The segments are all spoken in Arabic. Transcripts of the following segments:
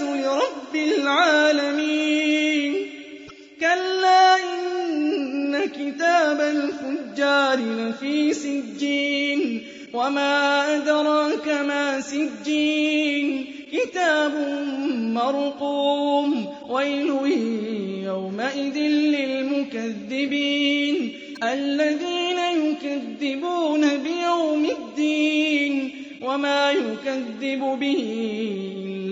الناس لرب العالمين. كلا إن كتاب الفجار لفي سجين. وما أدراك ما سجين. كتاب مرقوم. ويل يومئذ للمكذبين. الذين يكذبون بيوم الدين. وما يكذب به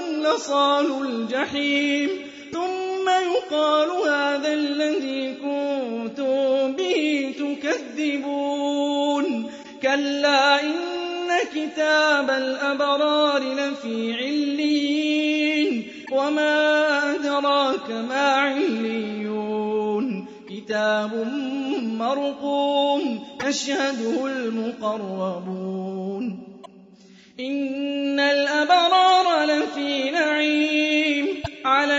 لصالوا الجحيم. ثم يقال هذا الذي كنتم به تكذبون. كلا إن كتاب الأبرار لفي علين وما أدراك ما عليون. كتاب مرقوم يشهده المقربون. إن الأبرار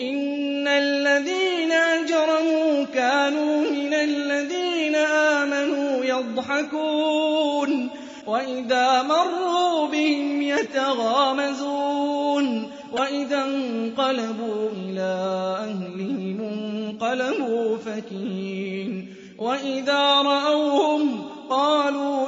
إن الذين أجرموا كانوا من الذين آمنوا يضحكون وإذا مروا بهم يتغامزون وإذا انقلبوا إلى أهلهم انقلبوا فكين وإذا رأوهم قالوا